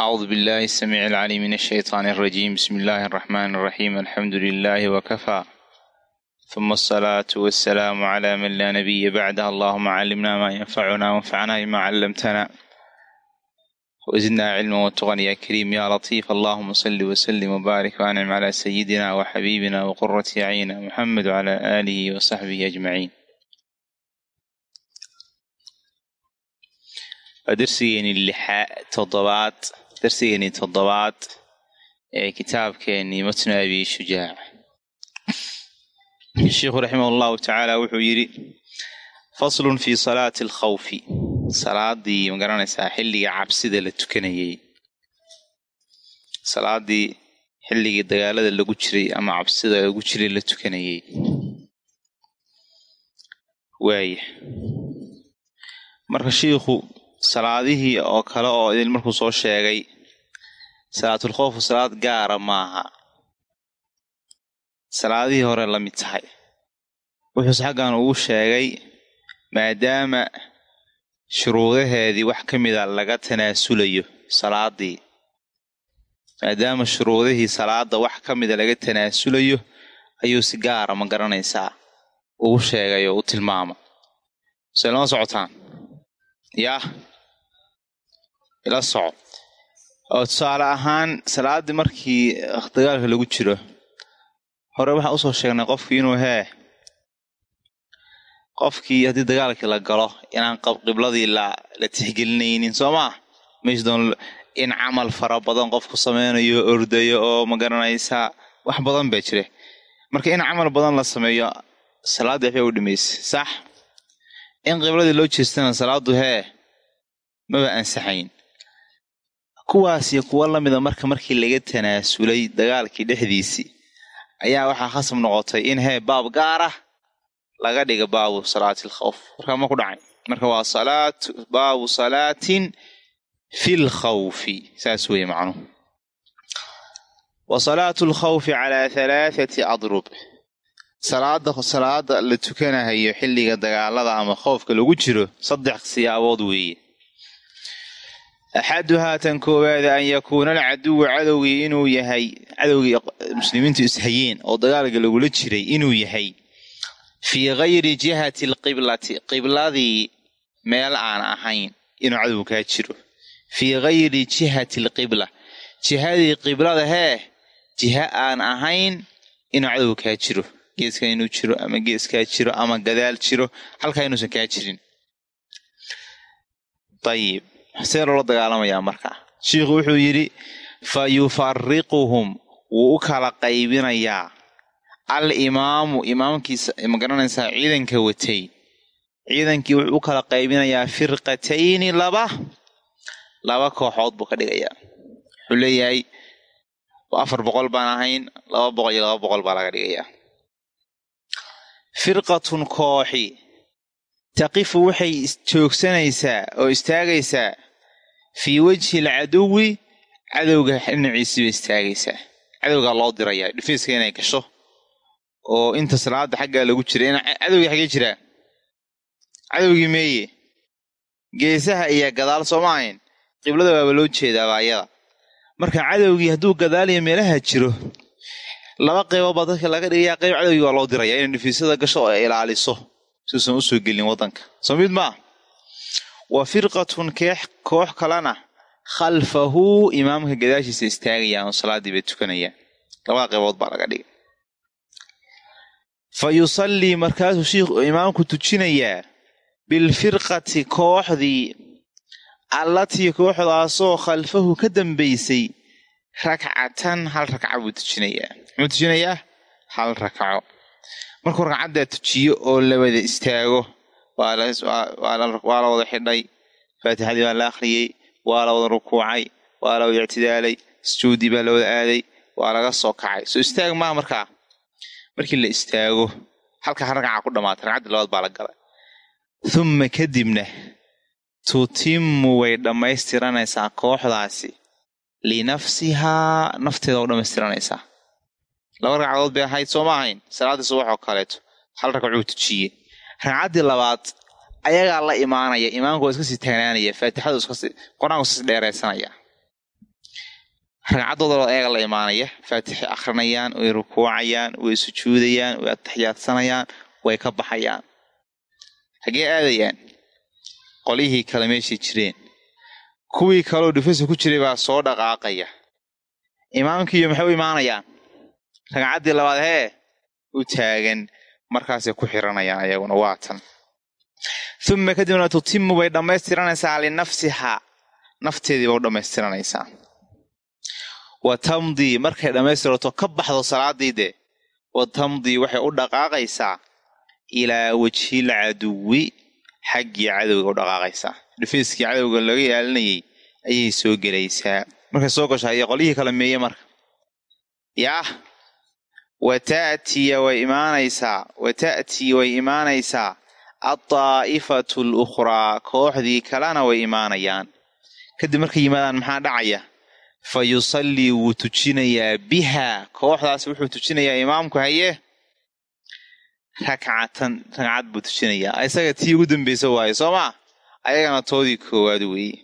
أعوذ بالله السميع العليم من الشيطان الرجيم بسم الله الرحمن الرحيم الحمد لله وكفى ثم الصلاة والسلام على من لا نبي بعده اللهم علمنا ما ينفعنا وانفعنا بما علمتنا وزدنا علما وتقى يا كريم يا لطيف اللهم صل وسلم وبارك وانعم على سيدنا وحبيبنا وقرة أعيننا محمد وعلى آله وصحبه أجمعين darsigeeni lixaa toddobaad darsigeenii toddobaad ee kitaabkeenii matnu abi shujaac sheikhu raximah allahu tacaala wuxuu yidhi faslun fi salaati alkhawfi salaadii ma garanaysaa xilliga cabsida la tukanayay salaadii xilligii dagaalada lagu jiray ama cabsida lagu jiray la tukanayay waaya marka shiikhu salaadihii oo kale oo idin markuu soo sheegay. Salaatul khowfu salaad gaara maaha. Salaadihii hore la mid tahay. Wuxuuse xaggan ugu sheegay maadaama shuruudaheedii wax ka mida laga tanaasulayo salaadii maadaama shuruudihii salaada wax ka mida laga tanaasulayo ayuu si gaara ma garanaysaa ugu sheegay oo u tilmaama. Se lama socotaan? Yaah ila soco. Oo tusaale ahaan salaaddii markii dagaalka lagu jiro hore waxaan u soo sheegnay qofkii inuu hee qofkii haddii dagaalkii la galo inaan qibladii la tixgelinaynin soo maa meesdoon in camal fara badan qofku sameynayo ordayo oo ma garanaysaa wax badan baa jira marka in camal badan la sameeyo salaaddii waxbay u dhimaysa sax? In qibladii loo jeestana salaadu hee maba ansaxayn kuwaas iyo kuwo lamida marka markii laga tanaasulay dagaalkii dhexdiisii ayaa waxaa khasab noqotay in hee baab gaar ah laga dhiga baabu salaati alkhawf markaa ma ku dhacay. Marka waa salaat baabu salaatin fi lkhawfi saas weeye macnuhu wa salaatu alkhawfi calaa halaathati adrub. Salaada salaada la tukanahayo xilliga dagaalada ama khoofka lagu jiro saddex siyaabood weeye axaduhaa tan koowaada an yakuuna alcaduwu cadowgii inuu yahay cadowgii muslimiintu ishayeen oo dagaalka lagula jiray inuu yahay fii gayri jihati alqiblati qibladii meel aan ahayn inuu cadow kaa jiro fii gayri jihati alqibla jihadii qiblada hee jiha aan ahayn inuu cadow kaa jiro geeskan inuu jiro ama geeskaa jiro ama gadaal jiro halkaa inuusan kaa jirin see loola dagaalamayaa markaa shiikhu wuxuu yidhi fa yufariquhum wuu u kala qaybinayaa al imaamu imaamkiisa ma garanaysaa ciidanka watay. Ciidankii wuxuu u kala qaybinayaa firqatayni laba laba kooxood buu ka dhigayaa wuxuu leeyahay afar boqol baan ahayn laba boqol iyo laba boqol baa laga dhigayaa firqatun kooxi taqifu waxay joogsanaysaa oo istaagaysaa fii wejhi alcaduwi cadowga dhinaciisiiba istaagaysaa. Cadowgaa loo dirayaa dhifiiska inay gasho oo inta salaada xaggaa lagu jira cadowgii xaggee jiraa? Cadowgii meeye geesaha iyo gadaal sooma ahayn? Qiblada waaba loo jeedaa baayada. Marka cadowgii hadduu gadaaliyo meelaha jiro laba qeybood baa dadka laga dhigayaa qeyb cadowgii waa loo diraya inay dhifiisyada gasho oo ilaaliso suusan u soo gelin waddanka soo mid maa wa firqatun keex koox kalena khalfahu imaamka gadaashiisa istaagayaan oo salaaddii bay tukanayaan. Labada qaybood baa laga dhigay. Fa yusallii markaasuu shiikhu imaamku tujinayaa bilfirqati kooxdii allatii kooxdaasoo khalfahu ka dambaysay rakcatan hal rakca buu tujinayaa. Muxuu tujinayaa? Hal rakco markuu ragcaddaa tujiyo oo la wada istaago waa la wada xidhay. Faatixadii baa la akhriyey. Waa la wada rukuucay. Waa la wada ictidaalay. Sujuudii baa la wada aaday. Waa laga soo kacay. Soo istaag maaha markaa markii la istaago halka ragca ku dhamaatay. Ragcaddii labaad baa la galay. Thumma kadibna tutimmu way dhammaystiranaysaa kooxdaasi. Linafsihaa nafteeda u dhammaystiranaysaa laba ragcadood bay ahayd soo ma ahayn. Salaaddii subax kaleeto hal ragcuu tujiye. Ragcaddii labaad ayagaa la imaanaya imaamku waa iska sii taagnaanaya faatixadu qur'aanku iskasii dheeraysanaya ragcaddooda ayaga la imaanaya faatixi akrinayaan way rukuucayaan way sujuudayaan way ataxiyaadsanayaan way ka baxayaan. Hagee aadayaan? Qolyihii kale meeshay jireen. Kuwii kaleo dhufasa ku jiray baa soo dhaqaaqaya. Imaamkiiyo maxay u imaanayaan ragcaddii labaad hee u taagan. Markaasay ku xiranayaan ayaguna waa tan. Uma kadibna tutimu bay dhammaystiranaysaa linafsihaa nafteediiba u dhammaystiranaysaa. Wa tamdii markay dhammaystirato ka baxdo salaadii de wa tamdii waxay u dhaqaaqaysaa ilaa wejhil caduwi xaggii cadowga u dhaqaaqaysaa. Dhufeyskii cadowga laga ilaalinayay ayay soo gelaysaa. Markay soo gasho ayay qolyihii kala meeye marka. Yaah wa ta'tiya way imaanaysaa wa ta'tii way imaanaysaa addaa'ifatu alukhraa kooxdii kalena way imaanayaan kadib markay yimaadaan maxaa dhacaya fa yusallii wuu tujinayaa bihaa kooxdaas wuxuu tujinayaa imaamku haye rakcatan ragcad buu tujinayaa isaga tii ugu dambeysa waaye soo maa ayagana toodii koowaad weeye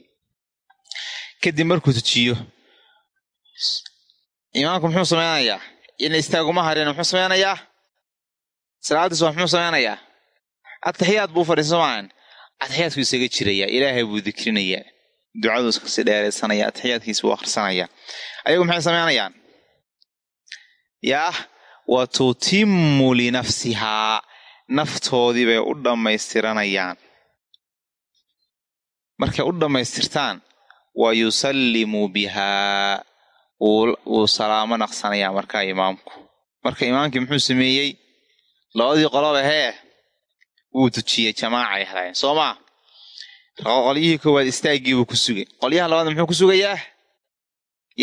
kadib markuu tujiyo imaamku muxuu sameynayaa ina istaaguma harin muxuu sameynayaa salaadiis waa muxuu sameynayaa ataxiyaad buu fadhiisa maahan ataxiyaadku isaga jirayaa ilaahay buu dikrinayaa ducaduu iskasi dheeraysanaya ataxiyaadkiisa buu akhrisanayaa ayagu maxay sameynayaan? Yaah wa tutimmu linafsihaa. Naftoodii bay u dhammaystiranayaan. Markay u dhammaystirtaan wa yusallimu bihaa wuu salaamo naqsanayaa markaa imaamku. Marka imaamkii muxuu sameeyey? Labadii qoloba hee wuu tujiyey jamaacay helayn soo maa qolyihii koowaad istaaggiibuu ku sugay. Qolyaha labaadna muxuu ku sugayaa?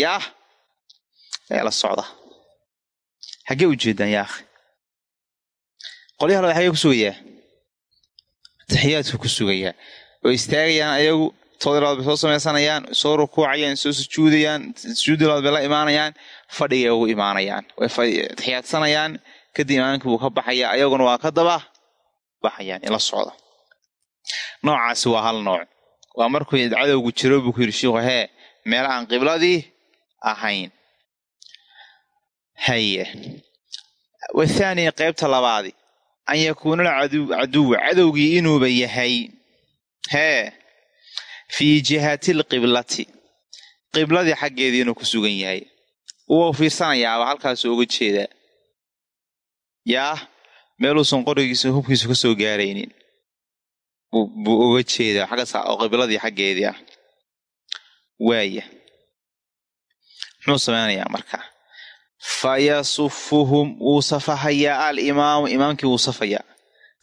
Yaah ee la socda. Xaggee u jeedaan yaa akhi. Qolyaha labaad xaggee ku sugayaa? Taxiyaadku ku sugayaa. Oo istaagayaan ayagu toodii labaad bay soo samaysanayaan soo rukuucayaan soo sujuudayaan sujuudii bay la imaanayaan fadhigay ugu imaanayaan way taxiyaadsanayaan kadib imaamkii buu ka baxayaa ayaguna waa ka daba baxayaan ila socda noocaasi waa hal nooc waa markuu cadowgu jiro buu ku yidhi shiikhu hee meel aan qibladii ahayn haye wathaaniya qaybta labaadi an yakuuna alcaduwa cadowgii inuuba yahay hee fii jihati alqiblati qibladii xaggeedii inuu ku sugan yahay. Wuu fiirsanayaaba halkaasuu uga jeedaa yaah meeluusan qorigiisa hubkiisu ka soo gaaraynin. Buu uga jeedaa xaggas oo qibladii xaggeedii ah. Waaya muxuu sameynayaa marka. Fa yasufuhum wuu safahayaa alimaamu imaamkii wuu safayaa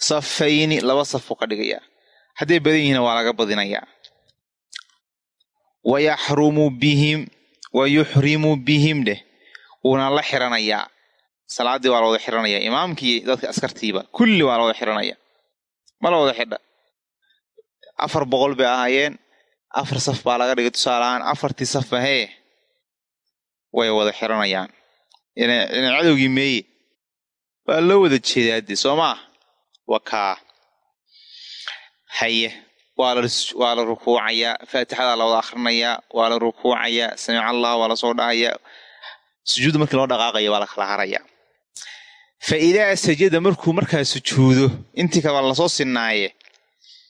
safayni laba safuu ka dhigayaa. Hadday badan yihiina waa laga badinayaa wa yaxrumu bihim wa yuxrimu bihim dheh wuuna la xiranayaa salaaddii waa la wada xiranayaa imaamkii dadka askartiiba kulli waa la wada xiranaya ma la wada xidha afar boqol bay ahaayeen afar saf baa laga dhigay tusaalahaan afartii safba hee way wada xiranayaan ina cadowgii meeye waa loo wada jeedaade soo maa wa kaa haye waa la rukuucayaa faatixadaa la wada akrinayaa waa la rukuucayaa samic allah waa la soo dhahayaa sujuudda markii loo dhaqaaqaya waa la kala harayaa. Fa idaa sajada markuu markaa sujuudo intii kale la soo sinnaaye.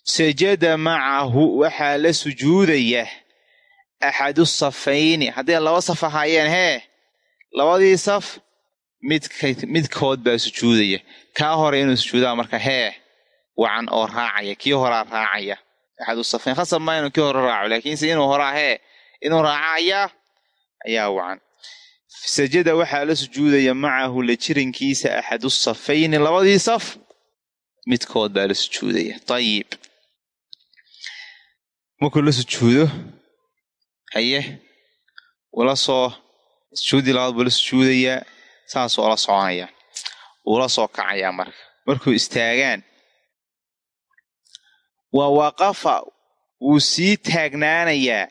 Sajada macahu waxaa la sujuudaya axadu safayni. Hadday laba saf ahaayeen hee labadii saf midkood baa sujuudaya. Kaa hore inuu sujuudaa marka hee wacan oo raacaya kii horaa raacaya axadu safayn khasab maa inuu kii hore raaco laakiinse inuu horaa hee inuu raacayaa ayaa wacan sajada waxaa la sujuudaya macahu la jirankiisa axadu safayni labadii saf midkood baa la sujuudaya ayib markuu la sujuudo haye ula soo sujuuddii labaad buu la sujuudayaa saasuu ola soconaya uula kacayaa marka markuu istaagaan wa waqafa wuu sii taagnaanayaa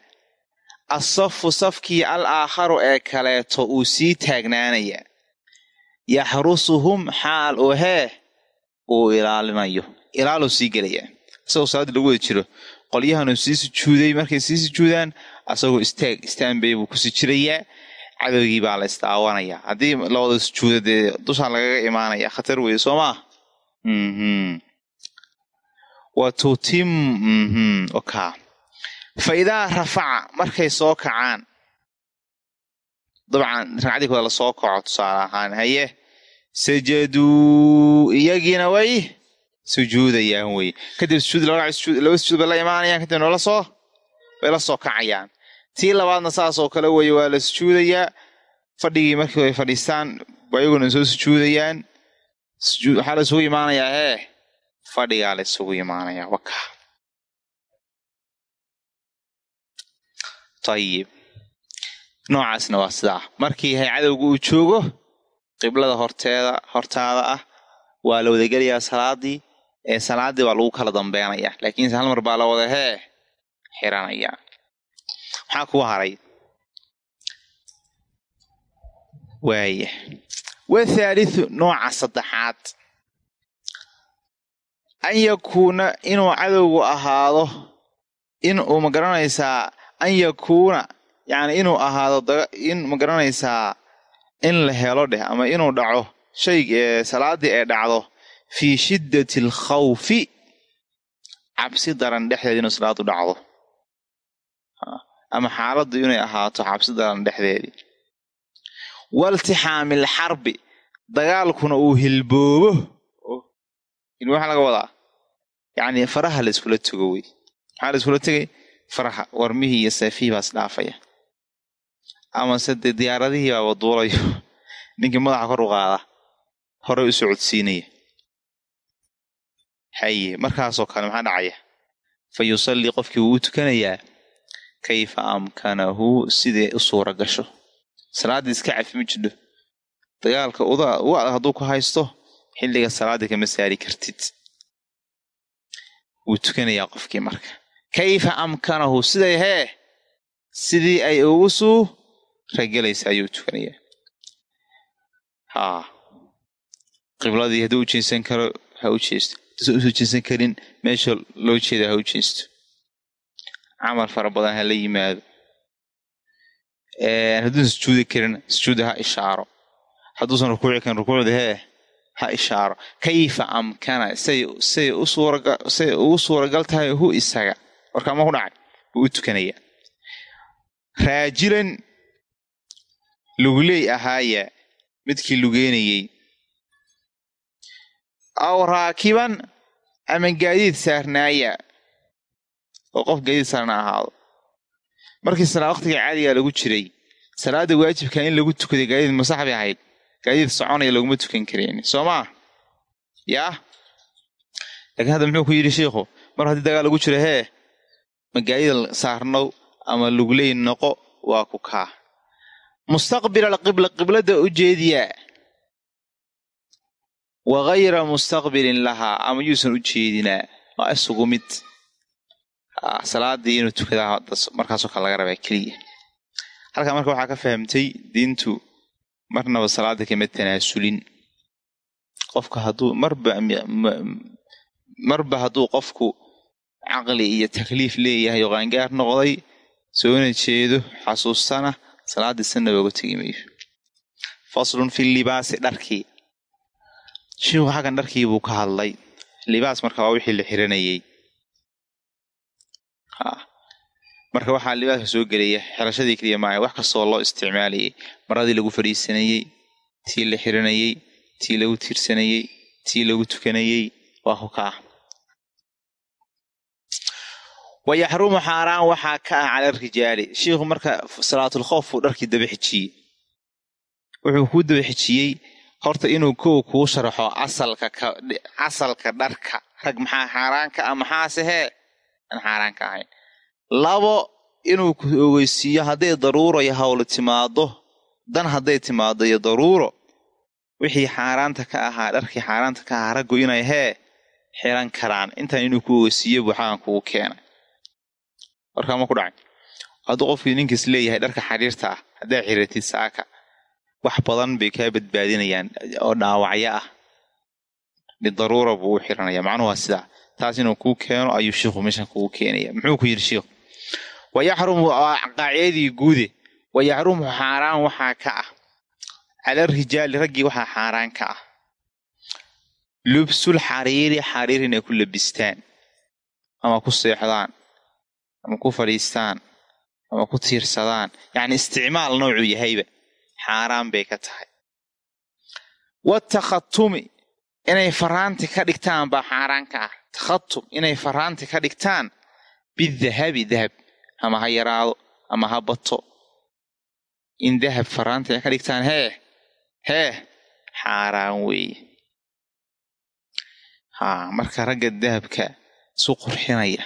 asafu safkii al aakharu ee kaleeto uu sii taagnaanayaa yaxrusuhum xaal oo hee uu ilaalinayo. Ilaaluu sii gelayaa isagoo salaadii lagu wada jiro qolyahanuu sii sujuuday markay sii sujuudaan asagoo istaag istaanbay buu ku sii jirayaa. Cadowgii baa la isdaawanayaa haddii la wada sujuuda dee dushaan lagaga imaanaya khatar weeye soo maa wa tutim oka fa rafaca markay soo kacaan dabcan ragcadii kooda la soo kaco tusaale ahaan haye sajaduu iyagiina way sujuudayaan wey kadib sujuud sujuud bay la imaanayaan kadib noola soo bay la soo kacayaan. Tii labaadna saas oo kale weye waa la sujuudayaa fadhigii markii ay fadhiistaan ayaguna soo sujuudayaan. Waxaa la isugu imaanayaa hee fadhigaa la isugu imaanayaa waka ayib noocaasna waa sidaa. Markii hay cadowga uu joogo qiblada horteeda hortaada ah waa la wadagelayaa salaadii ee salaadii baa lagu kala dambeynaya. Laakiinse hal mar baa la wada hee xiranaya. Maxaa kuu haray. Waaya wathaalithu nooca saddexaad an yakuuna inuu cadowgu ahaado in uu ma garanaysaa an yakuuna yacni inuu ahaado in ma garanaysaa in la helo dheh ama inuu dhaco shayg salaadii ay dhacdo fii shiddati alkhawfi cabsi daran dhexdeeda inuu salaadu dhacdo. Ama xaaladdu inay ahaato cabsi daran dhexdeedii waltixaami alxarbi dagaalkuna uu hilboobo hilbo maxaa laga wadaa yacni faraha la iskula tego wey maxaa la iskula tegay faraha warmihii iyo seefihii baa isdhaafaya amase dee diyaaradihii baa waduulayo ninkii madaxa kor u qaada horey u socodsiinaya haye markaasoo kale maxaa dhacaya fa yusallii qofkii wuu u tukanayaa kayfa amkanahu siday u suura gasho salaaddii iska cafimi jidho dagaalka uda u hadduu ku haysto xilliga salaaddii kama saari kartid. Wuu tukanayaa qofkii marka. Kayfa amkanahu? Siday hee sidii ay ugu suu ragelaysa ayuu tukanayaa. Haa qibladii hadduu u karo ha u jeesto. Hadduusan u soo jeensan karin meesha loo jeeda ha u jeesto. Camal fara badan ha la yimaado. Hadduusan sujuudi karin sujuuda ha ishaaro. Hadduusan rukuuci karin rukuucda hee ha ishaaro. Kayfa amkana? Usuurasay ugu suuragal tahay hu isaga. Warkaama ku dhacay wuu u tukanayaa raajilan luguley ahaaya midkii lugeynayey aw raakiban ama gaadiid saarnaaya. Oo qof gaadiid saarna ahaado. Markii salaa waqtiga caadigaa lagu jiray salaada waajibka in lagu tukaday gaadiid masaxbay ahayd gaadiid soconaya laguma tukan karayn soo maa yaa laakiin hadda muxuu ku yidhi shiikhu mar haddii dagaal lagu jiro hee ma gaadiid saarnow ama lugleyn noqo waa ku kaa. Mustaqbil alqibla qibladda u jeediyaa wa gayra mustaqbilin lahaa ama yuusan u jeedinaa waa isugu mid. Salaadii inuu tukadaa markaasoo kale laga rabaa keliya. Halkaa marka waxaa ka fahamtay diintu marnaba salaada kama tanaasulin qofka hadduu marba marba hadduu qofku caqli iyo takliif leeyahay oo qaangaar noqday soona jeedo xasuustana salaaddii sanaba uga tegi mayo faslun fi libaasi dharkii shiiku xaggan dharkii buu ka hadlay. Libaas marka waa wixii la xiranayey marka waxaa libaaska soo gelaya xirashadii keliya maaha wax kastoo loo isticmaalayay maradii lagu fadhiisanayey tii la xiranayey tii lagu tiirsanayey tii lagu tukanayey waa ku kaa. Wa yaxrumu xaaraan waxaa ka ah cala rijaali. Shiikhu marka salaatulkhoof uu dharkii daba xijiyey wuxuu kuu daba xijiyey horta inuu kow kuu sharaxo asalka asalka dharka. Rag maxaa xaaraanka ah? Maxaase hee aan xaaraanka ahayn labo inuu ku ogeysiiyo hadday daruuro iyo hawlo timaado dan hadday timaado iyo daruuro wixii xaaraanta ka ahaa dharkii xaaraanta ka ahaa raggu inay hee xiran karaan. Intaan inuu ku oosiiyo buxaan kugu keenay. Warkaama ku dhacay. Hadduu qofkii ninkiis leeyahay dharka xariirta ah haddaa xiratid saaka wax badan bay kaa badbaadinayaan oo dhaawacyo ah. Bidaruura buu u xiranaya. Macnuhu waa sidaa. Taas inuu kuu keeno ayuu shiikhu meeshan kugu keenaya. Muxuu ku yidhi shiikhu wayaxrumu qaacidadii guude wayaxrumu xaaraan waxaa ka ah cala rijaali raggii waxaa xaaraan ka ah lubsul xariiri xariir inay ku labistaan ama ku seexdaan ama ku fadhiistaan ama ku tiirsadaan yacni isticmaal noocuu yahayba xaaraan bay ka tahay watakhatumi inay faraanti ka dhigtaan baa xaaraan ka ah takhatum inay faraanti ka dhigtaan bidahabi dahab ama ha yaraado ama ha bato. In dahab faraanti ay ka dhigtaan hee hee xaaraan weeye haa marka ragga dahabka isu qurxinaya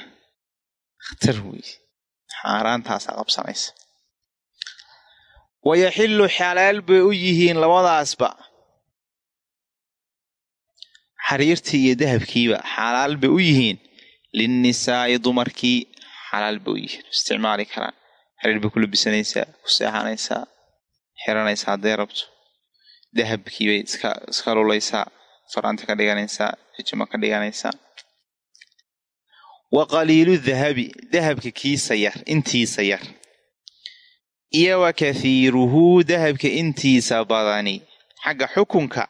khatar weeye xaaraantaasaa qabsanaysa. Wayaxillu xalaal bay u yihiin labadaasba. Xariirtii iyo dahabkiiba xalaal bay u yihiin. Linnisaa'i dumarkii xalaal bay u isticmaali karaan xariir bay ku labisanaysaa ku seexanaysaa xiranaysaa hadday rabto dahabkii bay iska iska lulaysaa faraanta ka dhiganaysaa xijimo ka dhiganaysaa wa qaliilu dahabi dahabka kiisa yar intiisa yar iyo wa kathiiruhu dahabka intiisa badani xagga xukunka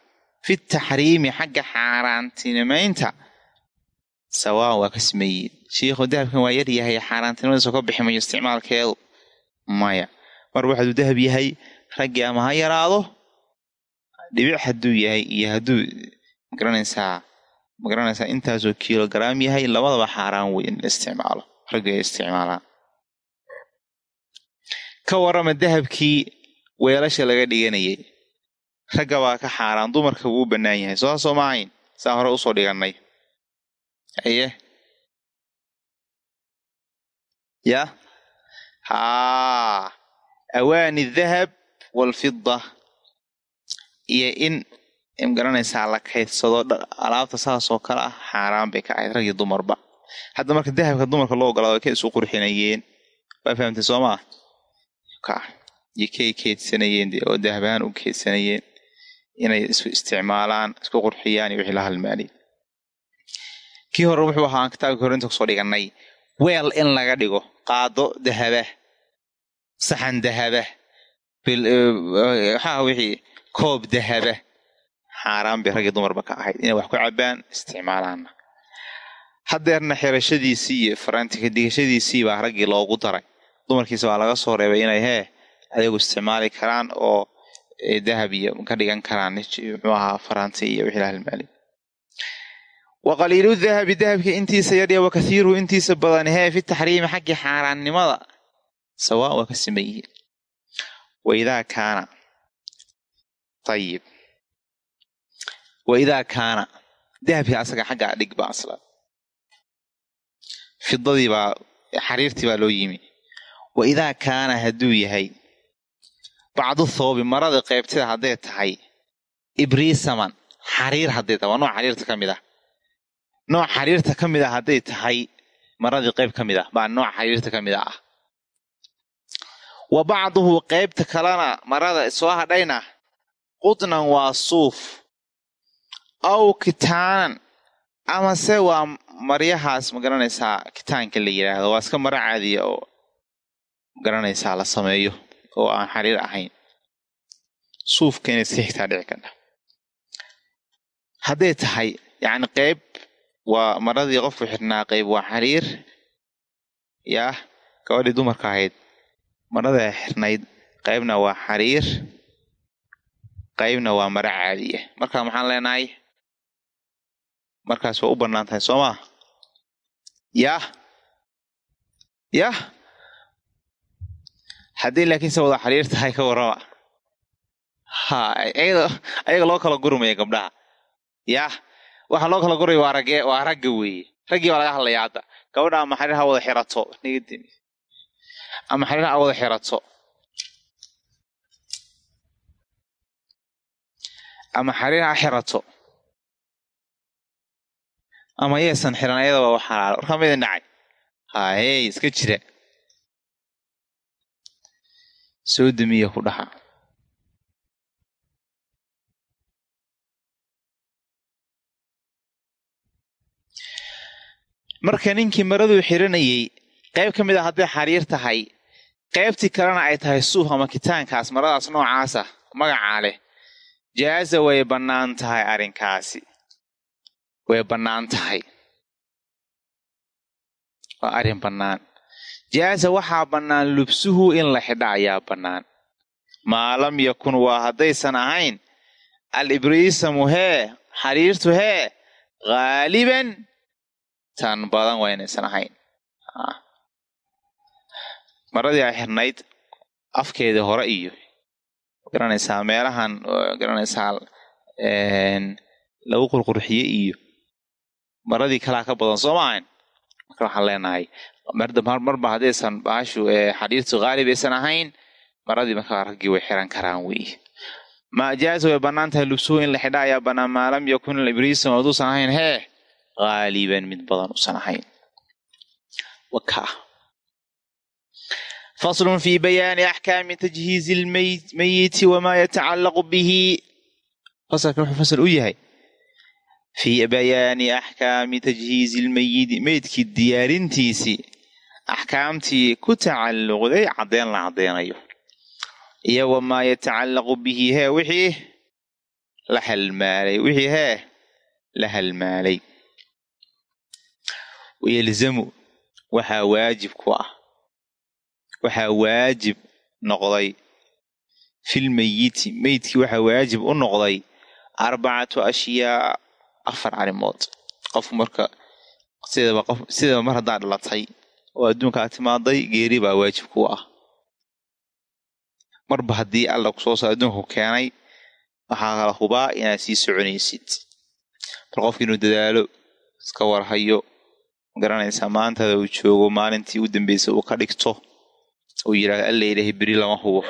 fi taxriimi xagga xaaraantinimaynta sawaan waa ka sameeyeen shiikhu dahabkan waa yar yahay xaaraantinimadiisa ka bixi mayo isticmaalkeedu maya. Mar waxaduu dahab yahay raggii ama ha yaraado dhibic hadduu yahay iyo hadduu ma garanaysaa ma garanaysaa intaasoo kilograam yahay labadaba xaaraan wey in la isticmaalo raggi ay isticmaalaan. Ka warrama dahabkii weelasha laga dhiganayay. Ragga baa ka xaaraan dumarka wuu bannaan yahay soo soo ma ahayn saa hore u soo dhigannay. Aye ya haa awaani dahab waalfida iyo in ma garanaysaa la kaydsado alaabta saasoo kale ah xaaraan bay ka ahayd rag dumarba hadda marka dahabka dumarka loo ogolaado kay isu qurxinayeen waa fahamtay soo maa ka iyo kay keydsanayeen oo dahabahaan u keydsanayeen inay isu isticmaalaan isku qurxiyaan iyo wixii la halmaanay kii hore wuxuu ahaa kitaabkii hore inta ku soo dhigannay weel in laga dhigo. Qaado dahaba saxan dahaba waxaa wixii? Koob dahaba xaaraan bay ragii dumarba ka ahayd. Inay wax ku cabaan isticmaalaana haddeerna xirashadiisii iyo faraantika digashadiisii baa raggii loogu daray. Dumarkiisa waa laga soo reebay inay hee ayagu isticmaali karaan oo dahab iyo ka dhigan karaan. Muxuu ahaa faraanti iyo wixii la halmaali wa qaliilu dahabi dahabka intiisa yadhiya wa kathiiruhu intiisa badan hee fi taxriimi xaggii xaaraannimada sawaan waa ka siman yihiin waidaa kaana ayib waidaa kaana dahabkii asaga xaggaa dhig aslan fidadii xariirtii baa loo yimi wa idaa kaana hadduu yahay bacdu thoobi marada qaybteeda hadday tahay ibriisaman xariir hadday tahay waa nooc xariirta ka mid ah nooc xariirta ka mid ah hadday tahay maradii qayb ka mid ah baa nooc xariirta ka mid a ah. Wa bacduhu qaybta kalena marada soo hadhayna qudnan waa suuf aw kitaanan amase waa maryahaas ma garanaysaa kitaanka la yidhaahdo waa iska maro caadiya oo ma garanaysaa la sameeyo oo aan xariir ahayn. Suufka inay iska xigtaa dhici karta. Hadday tahay yacni qayb waa maradii qofku xirnaa qayb waa xariir. Yaah gabadhii dumarka ahayd. Marada xirnayd qaybna waa xariir qaybna waa maro caadiya. Marka maxaan leenahay? Markaas waa u bannaan tahay soo maa yah yah haddii laakiinse wada xariir tahay ka warrama. Ha ayaga loo kala gurmaya gabdhaha. Yah waxa loo kala guraya waa ragge waa ragga weeye. Raggii baa laga hadlaya hadda. Gabadha ama xariir ha wada xirato ama xariir wada xirato. Ama xariir ha xirato. Ama yeesan xiran ayadaba waa xalaal. Warkaa midin dhacay haahey iska jira. Soo demiya ku dhaha marka ninkii maraduu xiranayey qayb ka mid a hadday xariir tahay qaybtii kalena ay tahay suuf ama kitaankaas maradaas noocaasa magacaa leh. Jaaza way bannaan tahay arrinkaasi. Way bannaan tahay. Waa arrin bannaan. Jaaza waxaa bannaan lubsuhu in la xidha ayaa bannaan. Maa lam yakun waa haddaysan ahayn. Al ibriisamu hee xariirtu hee haaliban tan badan waa inaysan ahayn maradii ay xirnayd afkeedii hore iyo. Garanaysaa meelahan garanaysaa lagu qurqurxiye iyo. Maradii kalaa ka badan soo maahayn? Marka waxaan leenahay marba haddaysan baashu xadiirtu haalib aysan ahayn maradii markaa raggii way xiran karaan wey majaaza way bannaan tahay lubsuhu in la xidha ayaa lam yakun ibriisam haduusan ahayn hee haaliban mid badan usan ahayn faslun fi bayaani axkaami tajhiizi lmayiti wamaa yatacallaqu bihi fasalkan wuxuu fasal u yahay fii bayaani axkaami tajhiizi lmayiti meydkii diyaarintiisii axkaamtii ku tacalluqday caddeyn la caddeynayo iyo wamaa yatacallaqu bihi hee wixii la halmaalay wixii hee la halmaalay wayelzamu waxaa waajib ku ah waxaa waajib noqday filmayiti meydkii waxaa waajib u noqday arbacatu ashyaa afar arrimood. Qof marka sidaba qof sidaba mar haddaa dhalatay oo adduunkaa timaaday geeri baa waajib ku ah. Marba haddii alla ku soo saa adduunku keenay waxaa kala hubaa inaad sii soconaysid. Bal qofki inuu dadaalo iska warhayo garanaysaa maantada uu joogo maalintii u dambeysay uu ka dhigto uu yidhahdo alla ilaahay beri lama hubo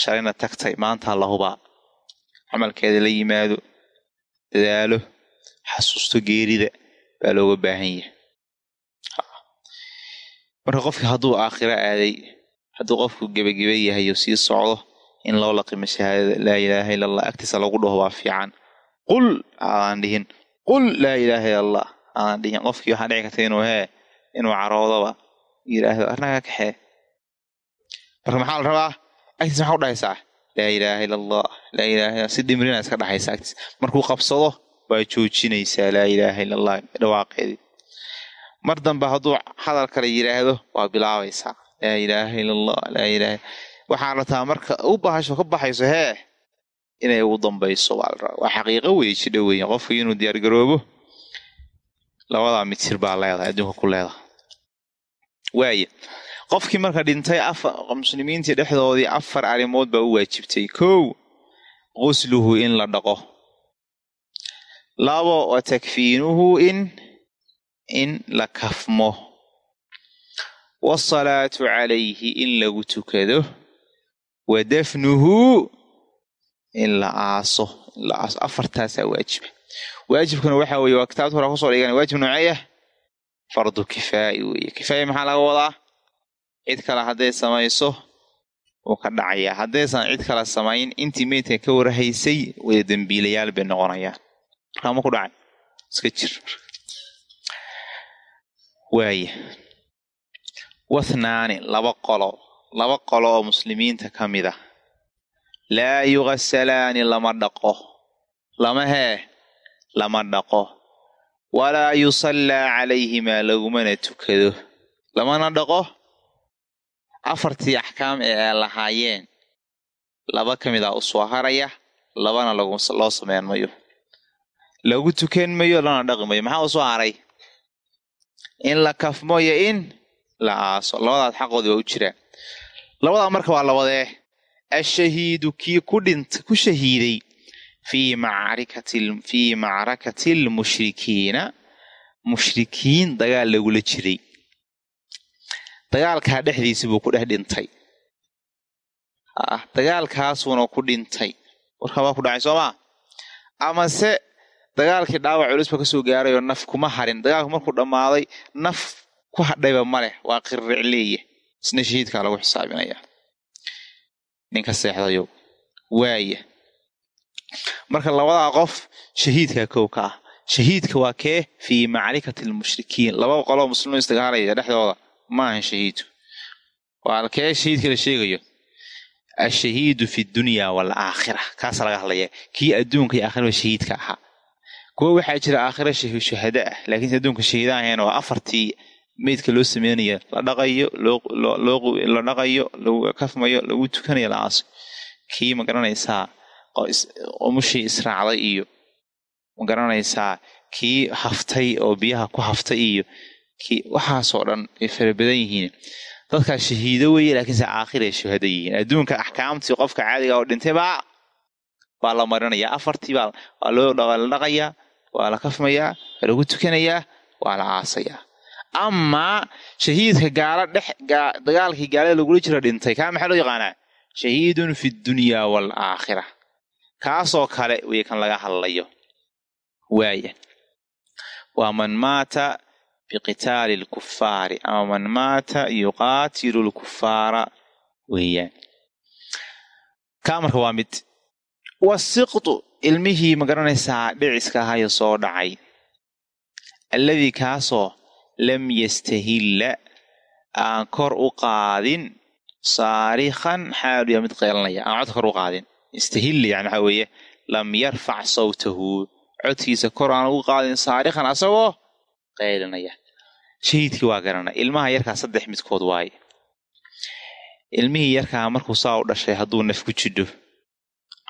shalayna tagtay maantaa la hubaa camalkeeda la yimaado dadaalo xasuusto geerida baa looga baahan yahay marka qofkii hadduu aakhiro aaday hadduu qofku gebageba yahay oo sii socdo in loo laqimo shahaadada laa ilaaha illa allah agtiisa lagu dhaho waa fiican qul aadaan dhihin qul laa ilaaha illa allah aadaan dhihin qofkii waxaa dhici karta inuu hee inuu caroodaba yidhaahdo arnaga kaxee marka maxaa la rabaa? Agtiis maxaa u dhahaysaa? Laa ilaaha illa allah laa ilaha si dhimrina iska dhahaysa agtiis. Markuu qabsado waa joojinaysaa laa ilaaha illa allah dhawaaqeedii mar dambe hadduu hadal kale yidhaahdo waa bilaabaysaa. Laa ilaaha illa allah laa ilaha waxaa rataa marka u bahasho ka baxayso hee inay ugu dambayso baa la rabaa. Waa xaqiiqo weeye jidha weeye qofka inuu diyaargaroobo labadaa mitir baa leedahay adduunka ku leedahay. Waaya qofkii marka dhintay muslimiintii dhexdoodii afar arrimood baa u waajibtay. Kow qusluhu in la dhaqo. Labo wa takfiinuhu in in la kafmo. Wasalaatu calayhi in lagu tukado. Wa dafnuhu in la aaso. In afartaasaa waajiba waajibkuna waxaa weeye waa kitaabta hore ku soo dhigan waajib nooceeyah fardu kifaa'i weeye. Kifaaya maxaa laga wadaa? Cid kale hadday samayso wuu ka dhacayaa haddaysan cid kale samayn intii meydka ka warhaysay wada dembiilayaal bay noqonayaan. Markaa ma ku dhacay. Iska jir. Waaya wathnaani laba qolo. Laba qolo oo muslimiinta ka mid ah. Laa yughasalaani lama dhaqo. Lama hee lama dhaqo walaa yusallaa calayhimaa lagumana tukado. Lamana dhaqo afartii axkaam ee ay lahaayeen laba ka mid ah u haraya labana loo sameyn mayo. Lagu tukan mayo lana dhaqi mayo. Maxaa u soo haray? In la kafmo iyo in la aaso. Labadaas xaqoodii waa u jiraa labadaa marka waa labadee ashahiidu kii ku dhint ku shahiiday fii macarikati fii macrakati almushrikiina mushrikiin dagaal lagula jiray dagaalkaa dhexdiisi buu ku dhex dhintay ah dagaalkaasuuna ku dhintay warkaa waa ku dhacay soo maa amase dagaalkii dhaawac culusba ka soo gaarayoo naf kuma harin dagaalku markuu dhammaaday naf ku hadhayba ma leh waa qirricleeya isna shahiidkaa lagu xisaabinaya ninka seexdayo waaya marka labadaa qof shahiidkaa kow ka ah. Shahiidka waa kee? Fii macrikati almushrikiin laba qoloo muslimiin isdagaalaya dhexdooda ma ahan shahiidku waa kee shahiidka la sheegayo? Ashahiidu fi dunya waalaakhira kaasa laga hadlaya kii adduunka iyo aakhiraba shahiidka ahaa. Kuwa waxaa jira aakhira shuhada ah laakiinse adduunka shahiida ahayn oo afartii meydka loo sameynayo la dhaqayo la dhaqayo lagu kafmayo lagu tukanayo la aaso. Kii ma garanaysaa umushii israacday iyo ma garanaysaa kii haftay oo biyaha ku haftay iyo kii waxaasoo dhan ay fara badan yihiin. Dadkaa shahiido weeye laakiinse aakhira ay shuhada yihiin. Adduunka axkaamtii qofka caadiga oo dhintay baa baa la marinaya afartii baa waa loo dhaqayaa waa la kafmayaa waa lagu tukanayaa waa la aasayaa. Amaa shahiidka gaalo dhex dagaalkii gaalada lagula jiro dhintay kaa maxaa loo yaqaanaa? Shahiidun fi dunya waalaakhira kaasoo kale wey kan laga hadlayo. Waaya waa man maata biqitaali lkufaari ama man maata yuqaatilu lkufaara weeyaan kaa marka waa mid wasiqtu ilmihii ma garanaysaa dhiciska ahayo soo dhacay. Alladii kaasoo lam yastahilla aan kor u qaadin saarikhan xaaluya mid qeelanaya aan cod kor u qaadin istahilla yani waxaa weeye lam yarfac sawtahu codkiisa kor aan ugu qaadin saarikhan asagoo qeylinaya shahiidkii waa garana ilmaha yarkaa saddex midkood waaye ilmihii yarkaa markuu saa u dhashay hadduu naf ku jidho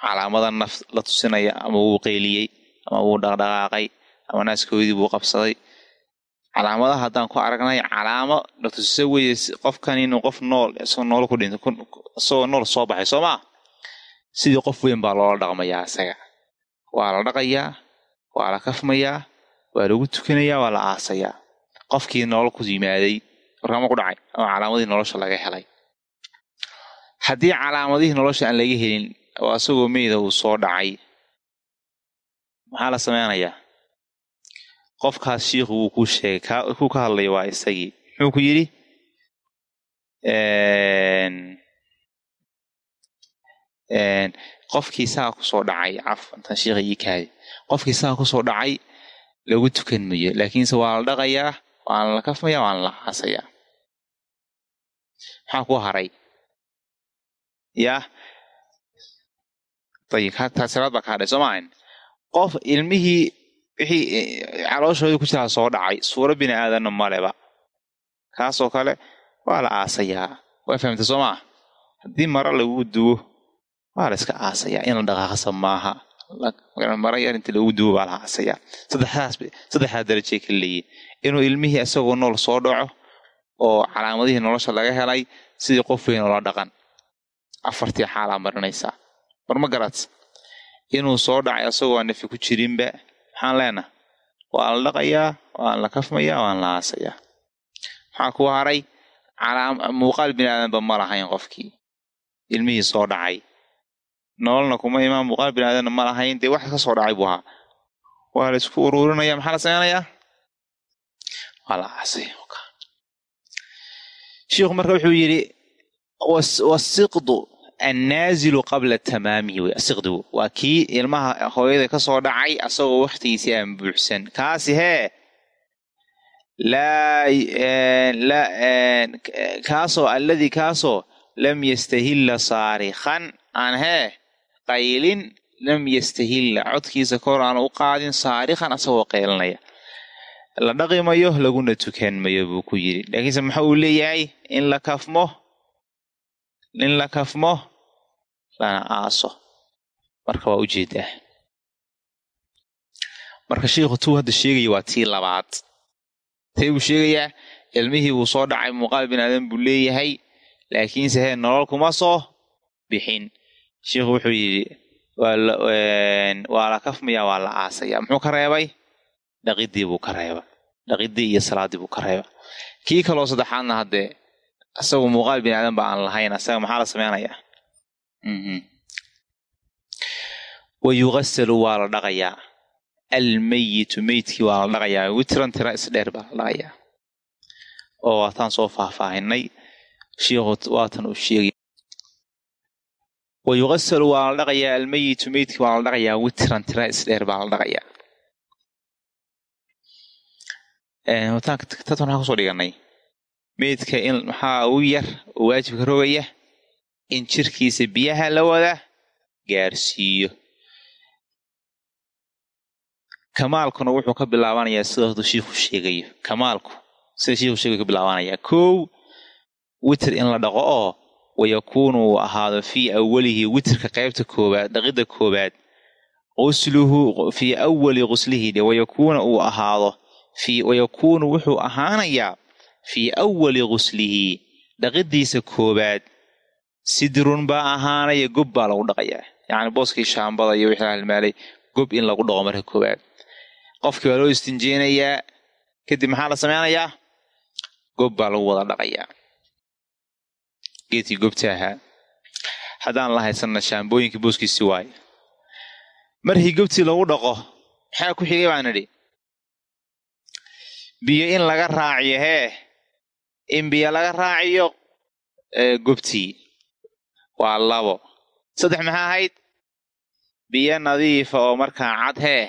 calaamada naf la tusinaya ama wuu qeyliyey ama wuu dhaqdhaqaaqay ama naaskoodii buu qabsaday calaamadaha haddaan ku aragnay calaamo la tusiso weye qofkan inuu qof nool isagoo nool ku dhinto isagoo nool soo baxay soo maa sidii qof weyn baa loola dhaqmayaa isaga waa la dhaqayaa waa la kafmayaa waa lagu tukanayaa waa la aasayaa qofkii nolol ku yimaaday warkama ku dhacay ama calaamadihii nolosha laga helay. Haddii calaamadihii nolosha aan laga helin oo asagoo meyda uu soo dhacay maxaa la sameynayaa qofkaas shiikhu wuu kuu sheegay kuu ka hadlaya waa isagii. Muxuu ku yidhi qofkii saa ku soo dhacay cafwan tan shiikha ii kaadi qofkii saa ku soo dhacay lagu tukan mayo laakiinse waa la dhaqayaa waana la kafmaya waana la aasayaa maxaa ku haray? Yah ayib taasiraad baa ka hadhay soo maahan qof ilmihii wixii calooshoodii ku jiraa soo dhacay suuro bini aadanna maleba kaasoo kale waa la aasayaa. Waa fahamta soo maa haddii maro lagu duwo waa la iska aasayaa in la dhaqaaqasa maaha mara yar inta lagu duwo baa la saddexdaas saddexdaa darajay ka leeyihiin inuu ilmihii isagoo nool soo dhaco oo calaamadihii nolosha laga helay sidii qof weyn oola dhaqan. Afartii xaalaa marinaysaa war ma garat inuu soo dhacay isagoo aan nafi ku jirinba maxaan leenaha waa la dhaqayaa waan la kafmayaa waan la aasayaa maxaa ku haray muuqaal bini aadanba ma lahayn qofkii. Ilmihii soo dhacay nololna kuma imaan muuqaal bini aadanna ma lahayn dee wax ka soo dhacay buu ahaa. Waa la isku uruurinaya maxaa la sameynayaa waa la aasaya shiikhu marka wuxuu yidhi wasiqdu annaazilu qabla tamaamihi. Wey asiqdigu waa kii ilmaha hooyada ka soo dhacay asagoo wakhtigiisii aan buuxsan. Kaasi hee kaasoo alladii kaasoo lam yastahilla saarikhan. Aan hee qaylin lam yastahilla. Codkiisa kor aan u qaadin saarikhan asagoo qaylinaya la dhaqi mayo laguna tukan mayo buu ku yidhi. Laakiinse maxa uu leeyahay in la kafmo in la kafmo lana aaso. Marka waa u jeedaa marka sheikhu tuu hadda sheegaya waa tii labaad. Tee buu sheegayaa ilmihii wuu soo dhacay muuqaal bin aadan buu leeyahay laakiinse hee nolol kuma soo bixin sheikhu wuxuu yidhi waa la kafmaya waa la aasaya muxuu ka reebay? Dhaqidii buu ka reeba dhaqidii iyo salaadii buu ka reeba kii kaloo saddexaadna haddee isagu muuqaal bini aadan ba aan lahayn asaga maxaa la sameynayaa wa yugasalu waa la dhaqayaa. Almayitu meydkii waa la dhaqayaa. Witran tira isdheer baa la dhaqayaa. Oo waataan soo faahfaahinay. Shiikhu waatan uu sheegay wa yugasalu waa la dhaqayaa almayitu meydkii waa la dhaqayaa witran tira isdheer baa la dhaqayaa tatan waxaan ku soo dhiganay meydka in maxaa ugu yar oo waajibka rogaya in jirkiisa biyaha la wada gaarsiiyo kamaalkuna wuxuu ka bilaabanayaa sida hadu shiikhu sheegayo kamaalku sida shiikhu sheegayo ka bilaabanayaa kow witer in la dhaqo oo wayakuunu uu ahaado fii awalihi witerka qaybta koobaad dhaqidda koobaad qusluhu fii awali quslihi wayakuuna uu ahaado wayakuunu wuxuu ahaanayaa fii awali quslihi dhaqidiisa koobaad sidrun baa ahaanaya gob baa lagu dhaqayaa yacni booskii shaambada iyo wixii halmaalay gob in lagu dhaqo marka koobaad qofkii baa loo istinjeynayaa kadib maxaa la sameynayaa gob baa lagu wada dhaqayaa geedkii gobta ahaa. Haddaan la haysanna shaambooyinkii booskiisi waaye. Markii gobtii lagu dhaqo maxaa ku xigay baan idhi biyo in laga raaciyo hee? In biyo laga raaciyo? Gobtii waa labo. Saddex maxaa ahayd? Biyo nadiifa oo markaa cad hee?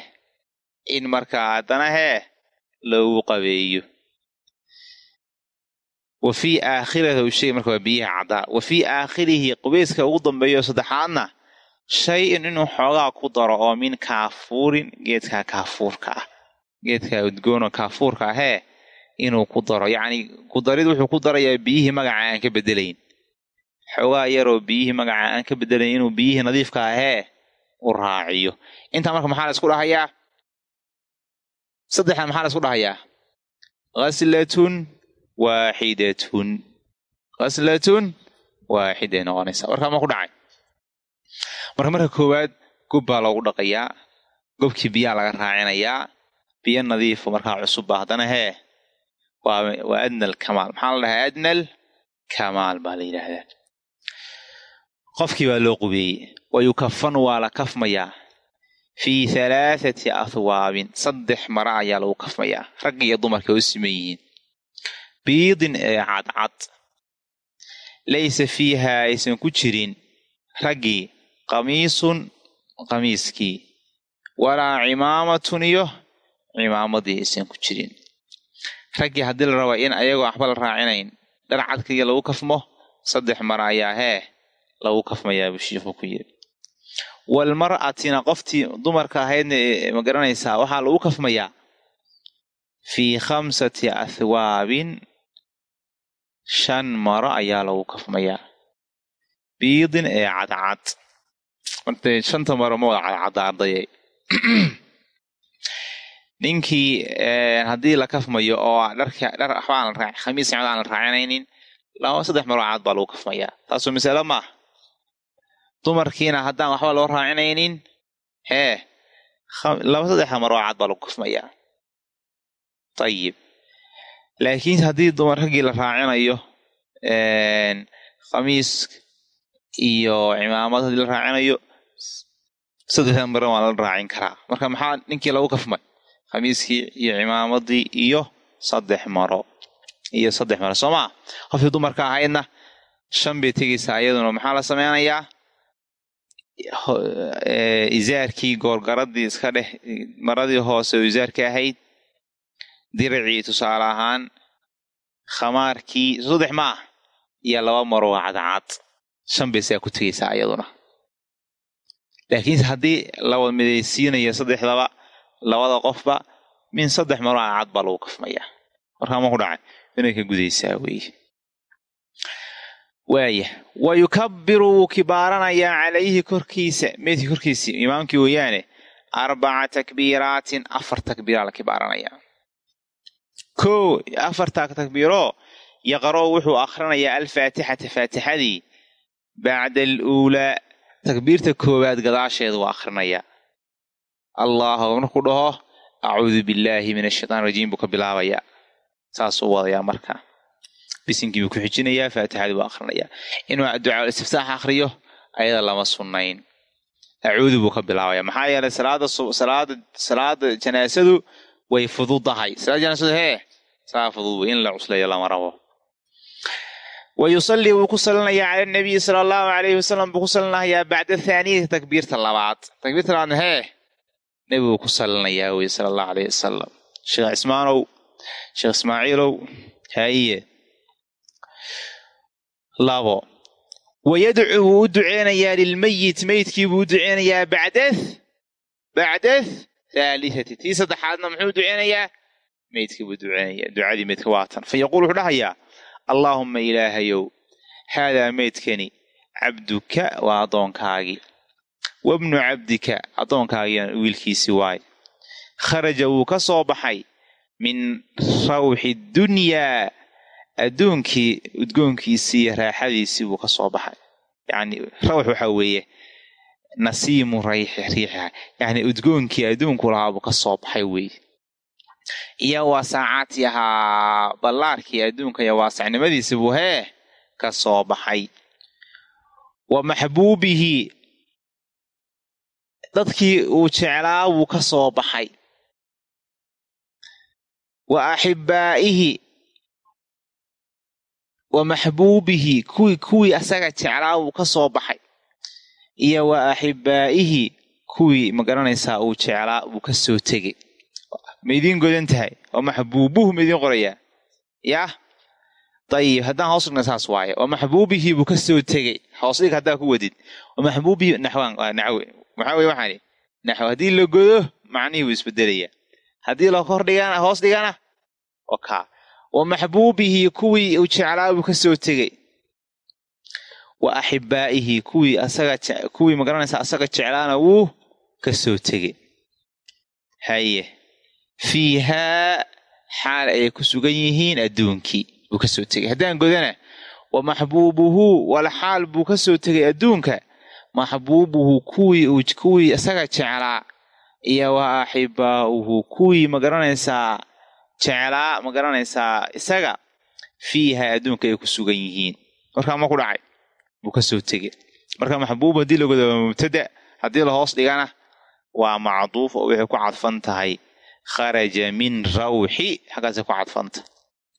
In markaa haddana hee? Lagu qabeeyo wa fii aakhirati u sheegay marka waa biyaha caddaa wa fii aakhirihi qubeyska ugu dambeeyo saddexaadna shay-in inuu xoogaa ku daro oo min kaafuurin geedkaa kaafuurka ah. Geedkaa udgoonoo kaafuurka ahee inuu ku daro. Yacni kudarid wuxuu ku darayaa biyihii magaca aan ka bedelayn. Xoogaa yaroo biyihii magaca aan ka bedelayn inuu biyihii nadiifka ahee u raaciyo. Intaa marka maxaa la isku dhahayaa? Saddexdan maxaa la isku dhahayaa? Haslatun waaxidatun haslatun waaxiday noqonaysa warkaa ma ku dhacay marka marka koowaad gob baa loogu dhaqayaa gobkii biyaha laga raacinayaa biyo nadiifo markaa cusub baa haddana hee waa adna alkamaal maxaa la dhahaa adna al kamaal baa la yidhaahdaa qofkii baa loo qubeeyey wa yukafanu waa la kafmayaa fii halaathati ahwaabin saddex mara ayaa lagu kafmayaa ragga iyo dumarka u biidin ee cadcad laysa fiiha aysan ku jirin raggii qamiisun qamiiskii walaa cimaamatun iyo cimaamadii aysan ku jirin raggii haddii la rabaa in ayagoo waxba la raacinayn dhar cadkaiyo lagu kafmo saddex mara ayaa hee lagu kafmayaa buu shiikhuu ku yiri walmar'atina qoftii dumarka ahaydna ma garanaysaa waxaa lagu kafmayaa fii khamsati ahwaabin shan maro ayaa lagu kafmayaa biidin ee cadcad. Marta shanta maro ma wada cadcadda ardayay ninkii haddii la kafmayo oo dharka dhar waxba aan la khamiis cimad aan la raacinaynin laba saddex maro cad baa lagu kafmayaa taasoo masalo maaha dumarkiina haddaan waxba loo raacinaynin hee laba saddexa maro cad baa lagu kafmayaa ayib laakiin haddii dumar raggii la raacinayo khamiis iyo cimaamad haddii la raacinayo saddexdan maro waa la raacin karaa. Marka maxaa ninkii lagu kafmay? Khamiiskii iyo cimaamadii iyo saddex maro. Iyo saddex maro. Soo maa qofkii dumarka ahaydna shan bay tegaysaa iyaduna. Maxaa la sameynayaa izaarkii goorgaradii iska dheh maradii hoose oo izaarka ahayd diricii tusaale ahaan khamaarkii saddex maah iyo laba maroo cadcad shan bay saa ku tegaysaa iyaduna. Laakiin haddii la midaysiinayo saddexdaba labada qofba min saddex maroo cadcad baa lagu kafmayaa markaa ma ku dhacay inay ka gudaysaa weeye waaya wa wuu kibaaranayaa calayhi korkiisa meydkii korkiisii imaamkii weeyaane arbaca takbiiraatin afar takbiiraa la kibaaranayaa ko afartaa takbiiroo yaqaroo wuxuu akhrinayaa alfaatixata faatixadii. Bacda aluulaa takbiirta koowaad gadaasheeda waa akhrinayaa allahu markuu dhaho acuudu billaahi min ashaytaan rajiim buu ka bilaabayaa saasuu wadayaa markaa bisinkii buu ku xijinayaa faatixadii buu akhrinayaa inuu ducaa istiftaax akhriyo ayada lama sunnayn. Acuudu buu ka bilaabaya. Maxaa yeelay salaada salaada salaada janaasadu way fududahay. Hee salaad fudud in la cusleeyo lama rabo. Wa yusallii wuu ku salinayaa cala nabiyi sala allahu alayhi wasalam buu ku salinayaa bacda thaaniyati takbiirta labaad. Takbiirta labaadna hee nebiguu ku salinayaa wey sala allahu alayhi wasalam sheekh cismaanow sheekh ismaaciilow haaye labo wayadcu wuu u duceynayaa lilmayit meydkii buu u duceynayaa bacdath bacdath thaalitati tii saddexaadna muxuu duceynayaa meydkii buu duceynaya ducadii meydka waatan fa yaquul wuxuu dhahayaa allaahumma ilaahayow haadaa meydkani cabduka waa addoonkaagii wabnu cabdika addoonkaagiina wiilkiisii waay kharaja wuu ka soo baxay min rawxi dunyaa adduunkii udgoonkiisii iyo raaxadiisii buu ka soo baxay yacni rawx waxaa weeye nasiimu rayxi riixa. Yacni udgoonkii adduunku lahaa buu ka soo baxay weeye iyo waasaacatihaa ballaarkii adduunka iyo waasacnimadiisi buu hee ka soo baxay. Wa maxbuubihi dadkii uu jeclaa buu ka soo baxay. Wa axibaa'ihi wa maxbuubihi kuwii kuwii asaga jeclaa buu ka soo baxay iyo wa axibaa'ihi kuwii ma garanaysaa uu jeclaa buu ka soo tegey. Ma idiin godan tahay? Wa maxbuubuhu ma idiin qorayaa yah dayib haddaan hoos dhigna saas waaye. Wa maxbuubihii buu ka soo tegey. Hoos dhig haddaa ku wadid. Wa maxbuubihi naxwaan waa naxwe maxaa weye waxaani naxw haddii la godo macnihii buu isbedelaya haddii la kor dhigana hoos dhigana oka wa maxbuubihi kuwii uu jeclaa buu ka soo tegey wa axibaa'ihi kuwii asaga kuwii magaranaysa asaga jeclaana wuu ka soo tegey. Haye fiihaa xaal ay ku sugan yihiin adduunkii buu ka soo tegey. Haddaan godana wa maxbuubuhu wal xaal buu ka soo tegay adduunka. Maxbuubuhu kuwii isaga jeclaa iyo wa axibaa'uhu kuwii ma garanaysaa jeclaa ma garanaysaa isaga. Fiiha adduunka ay ku sugan yihiin. Markaa ma ku dhacay buu ka soo tegey. Marka maxbuub haddii la godo waa mubtada haddii la hoos dhigana waa macduuf oo waxay ku cadfan tahay. Kharaja min rawxi xaggaasay ku cadfanta.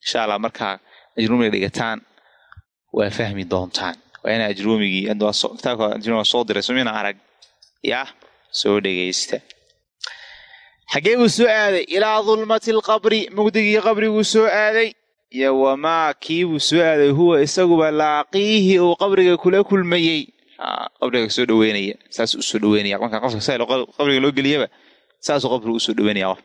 Insha allah markaa ajruumiga dhigataan waa fahmi doontaan. Waa ina ajruumigii kitaabka soo diray sumina arag. Yah soo dhegaysta. Xaggee buu soo aaday ilaa dulmati alqabri mugdigii qabriguu soo aaday iyo wamaa kiibuu soo aaday huwa isaguba laaqiihi uu qabriga kula kulmayey. Qabriga soo dhaweynaya saas u soo dhaweynaya markaa qofka sa qabriga loo geliyaba saasuu qabriga u soo dhaweynaya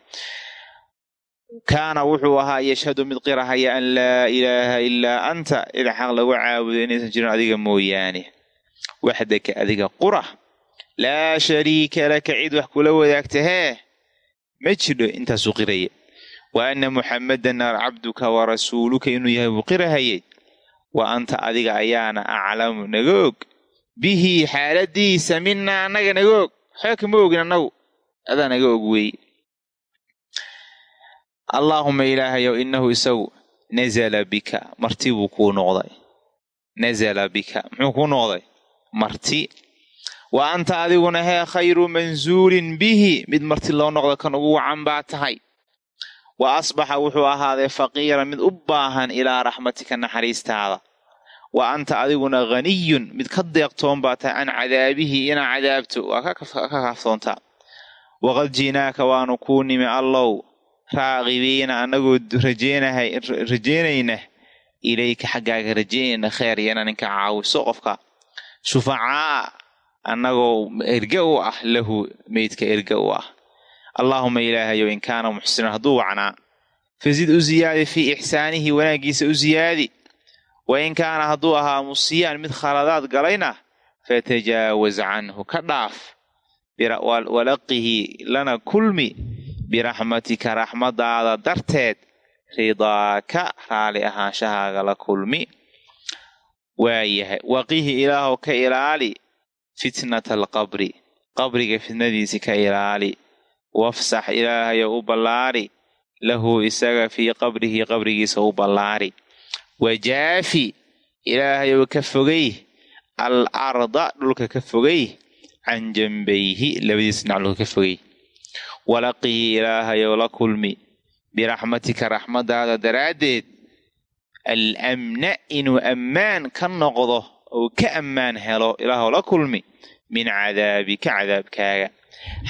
kaana wuxuu ahaa yashhadu mid qirahaya an laa ilaaha ilaa anta cid xaq lagu caabudo inaysan jirin adiga mooyaane. Waxdaka adiga qura laa shariika laka cid wax kula wadaagta hee ma jidho intaasuu qiraya wa anna muxammadan cabduka wa rasuuluka inuu yahay buu qirahayay wa anta adiga ayaana aclamu naga og. Bihi xaaladiisa minaa annaga naga og. Waxba kama ogin annagu adaa naga og weeye allaahuma ilaahayow innahu isagu nazala bika. Marti buu kuu noqday. Nazala bika. Muxuu kuu noqday? Marti. Wa anta adiguna hee khayru mansuulin bihi. Mid marti loo noqdo kan ugu wacan baa tahay wa asbaxa wuxuu ahaaday faqiiran mid u baahan ilaa raxmatika naxariistaada wa anta adiguna haniyun mid ka deeqtoon baa tahay can cadaabihi inaa cadaabto waa ka kaaftoontaa waqad jiinaaka waanu kuu nimi allow raaqibiina annagoo rajeynayna ilayka xaggaaga rajeynayna kheyr iyo inaa ninka caawiso qofka shufacaa annagoo erge u ah lahu meydka erge u ah allaahuma ilaahayow in kaana muxsinan. Hadduu wacnaa fasid u ziyaadi fii ixsaanihi wanaaggiisa u ziyaadi. Wa in kaana hadduu ahaa musiyaan mid khaladaad galayna fatajaawaz canhu ka dhaaf. Walaqihi lana kulmi. Biraxmatika raxmadaada darteed ridaaka raali ahaanshahaaga la kulmi. Waayahay waqihi ilaahow ka ilaali. Fitnata alqabri qabriga fitnadiisi ka ilaali wafsax ilaahayow u ballaari lahu isaga fii qabrihi qabrigiisa u ballaari. Wajaafi ilaahayow ka fogey al arda dhulka ka fogey can janbayhi labadiis dhinaclood ka fogey walaqii ilaahayow la kulmi biraxmatika raxmadaada daraaddeed alamna inuu ammaan ka noqdo ou ka ammaan helo ilaahw la kulmi min cadaabika cadaabkaaga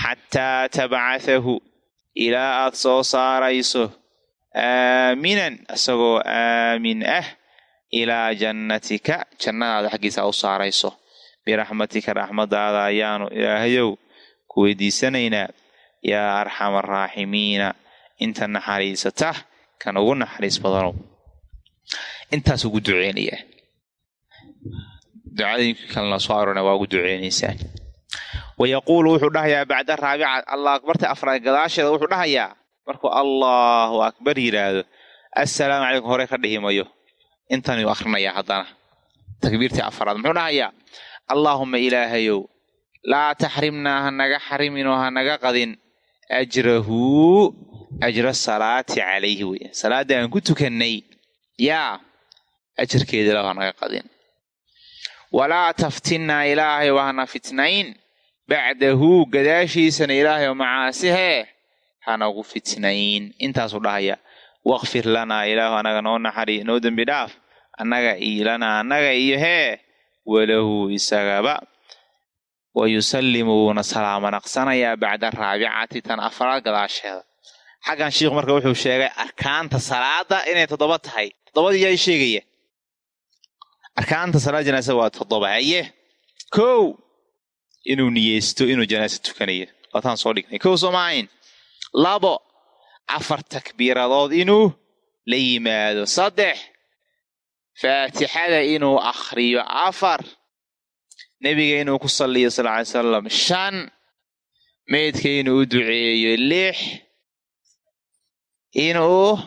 xataa tabcahahu ilaa aad soo saarayso aaminan isagoo aamin ah ilaa jannatika jannadaada xaggiisa u saarayso biraxmatika raxmadaada ayaanu ilaahayow ku weydiisanaynaa yaa arxama araaximiina inta naxariisata kan ugu naxariis badanow intaas ugu duceynaya ducadooyinka kalena soo aroorna waa ugu duceynaysaan wa yaquulu wuxuu dhahayaa bacda raabica allah akbarta afraad gadaasheeda wuxuu dhahayaa markuu allahu akbar yidhaahdo assalaamu calaykum hore ka dhihi mayo intanuu akrinayaa haddana takbiirtii afraad muxuu dhahayaa allaahuma ilaahayow laa taxrimnaa ha naga xariminoo ha naga qadin ajrahu ajra salaati calayhi wey salaadda aan ku tukannay yaa ajarkeeda ilaah ha naga qadin walaa taftinnaa ilaahayow hana fitnayn bacdahu gadaashiisana ilaahayow macaasihee hanagu fitnayn. Intaasuu dhahaya wakfir lanaa ilaahu anaga noo naxari noo dembi dhaaf. Annaga iyo lanaa annaga iyo hee walahu isagaba. Wa yusallimu wuuna salaamo naqsanayaa bacda raabicati tan afraad gadaasheeda. Xaggan shiikhu marka wuxuu sheegay arkaanta salaada inay toddoba tahay. Toddobadii yaa sheegaya arkaanta salaad janaasa waa toddoba haye kow inuu niyeysto inuu janaasa tukanayo. Waataan soo dhignay. Kow soo maahayn? Labo afar takbiiradood inuu la yimaado. Saddex faatixada inuu akhriyo. Afar nebiga inuu ku salliyo sal ly salam shan meydka inuu u duceeyo. Lix inuu